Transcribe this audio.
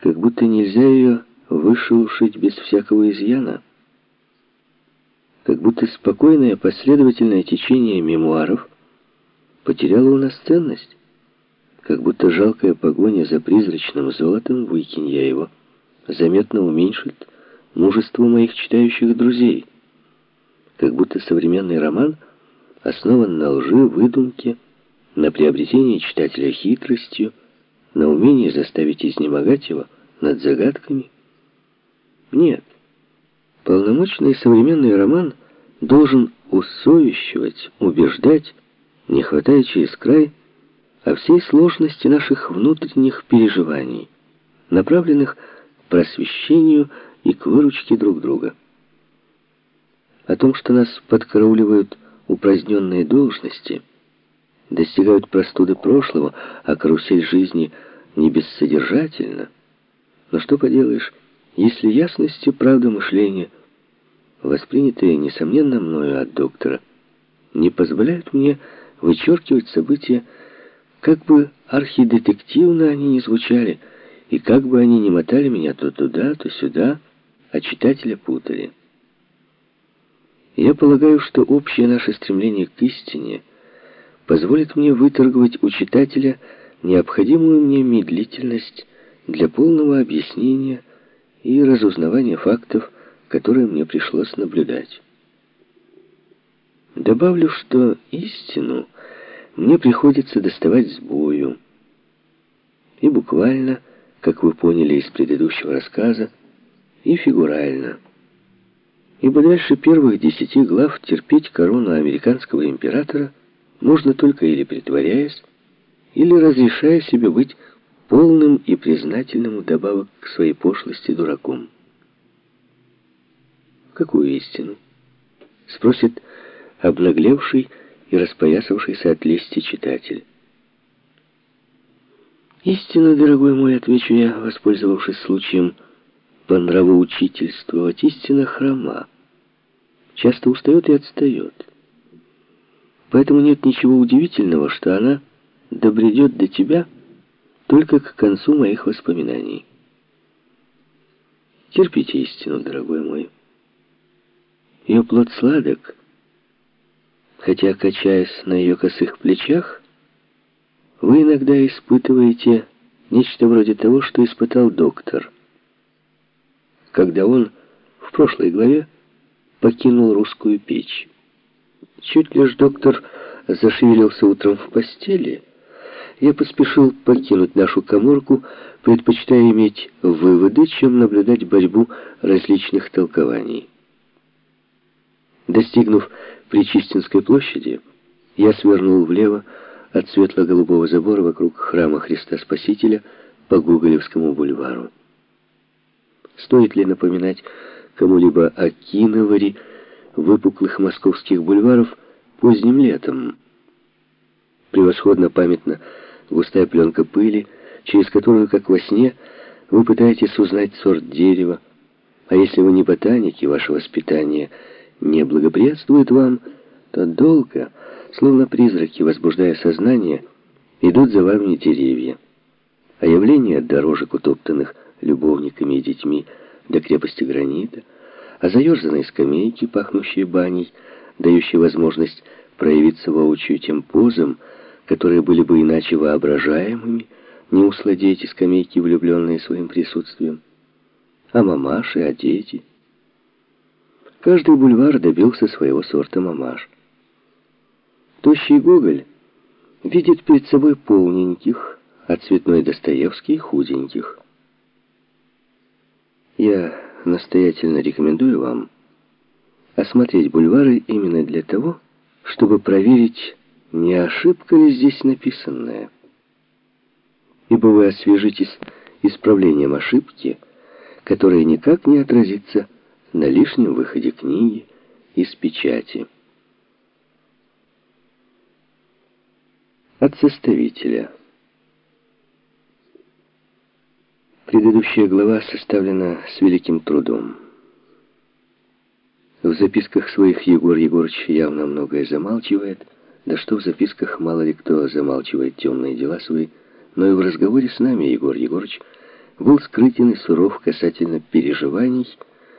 как будто нельзя ее вышелушить без всякого изъяна. Как будто спокойное последовательное течение мемуаров потеряло у нас ценность. Как будто жалкая погоня за призрачным золотом, выкинь я его, заметно уменьшит мужество моих читающих друзей. Как будто современный роман основан на лжи, выдумке, на приобретении читателя хитростью, на умении заставить изнемогать его над загадками. Нет. Полномочный современный роман должен усовещивать, убеждать, не хватая через край, о всей сложности наших внутренних переживаний, направленных к просвещению и к выручке друг друга. О том, что нас подкарауливают упраздненные должности, достигают простуды прошлого, а карусель жизни не бессодержательна. Но что поделаешь, если ясностью правда мышления, воспринятые, несомненно, мною от доктора, не позволяют мне вычеркивать события, как бы архидетективно они ни звучали, и как бы они ни мотали меня то туда, то сюда, а читателя путали. Я полагаю, что общее наше стремление к истине позволит мне выторговать у читателя необходимую мне медлительность для полного объяснения и разузнавания фактов, которые мне пришлось наблюдать. Добавлю, что истину мне приходится доставать с бою. И буквально, как вы поняли из предыдущего рассказа, и фигурально. Ибо дальше первых десяти глав терпеть корону американского императора можно только или притворяясь, или разрешая себе быть полным и признательным вдобавок к своей пошлости дураком. Какую истину? Спросит обнаглевший и распоясавшийся от лести читатель. Истина, дорогой мой, отвечу я, воспользовавшись случаем по нравоучительствовать, истина хрома. Часто устает и отстает. Поэтому нет ничего удивительного, что она добредет до тебя только к концу моих воспоминаний. Терпите истину, дорогой мой. Ее плод сладок, хотя, качаясь на ее косых плечах, вы иногда испытываете нечто вроде того, что испытал доктор, когда он в прошлой главе покинул русскую печь. Чуть лишь доктор зашевелился утром в постели, я поспешил покинуть нашу коморку, предпочитая иметь выводы, чем наблюдать борьбу различных толкований. Достигнув Причистинской площади, я свернул влево от светло-голубого забора вокруг храма Христа Спасителя по Гоголевскому бульвару. Стоит ли напоминать кому-либо о киноваре выпуклых московских бульваров поздним летом? Превосходно памятна густая пленка пыли, через которую, как во сне, вы пытаетесь узнать сорт дерева, а если вы не ботаник и ваше воспитание не благоприятствует вам, то долго, словно призраки, возбуждая сознание, идут за вами деревья. А явление дорожек, утоптанных любовниками и детьми до крепости гранита, а заерзанной скамейки, пахнущей баней, дающей возможность проявиться воочию тем позам, которые были бы иначе воображаемыми, не услади эти скамейки, влюбленные своим присутствием. А мамаши, а дети. Каждый бульвар добился своего сорта мамаш. Тощий Гоголь видит перед собой полненьких, а цветной Достоевский — худеньких. Я настоятельно рекомендую вам осмотреть бульвары именно для того, чтобы проверить, не ошибка ли здесь написанная. Ибо вы освежитесь исправлением ошибки, которая никак не отразится на лишнем выходе книги из печати. От составителя. Предыдущая глава составлена с великим трудом. В записках своих Егор Егорович явно многое замалчивает, да что в записках мало ли кто замалчивает темные дела свои, но и в разговоре с нами Егор Егорович был скрытен и суров касательно переживаний,